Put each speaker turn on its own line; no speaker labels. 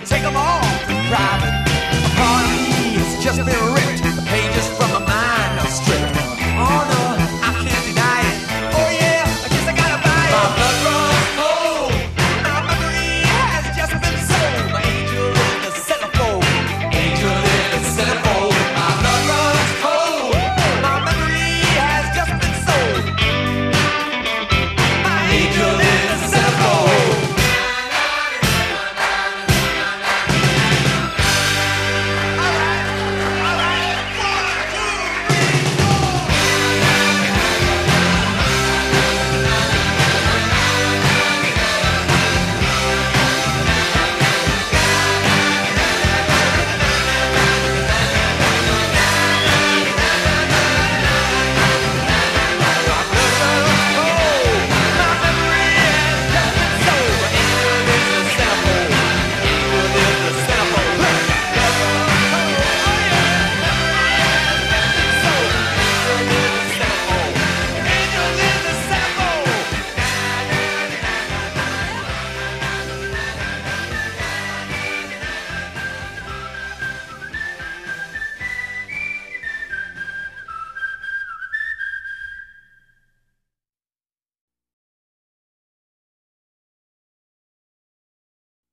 can take them all private. A party is just a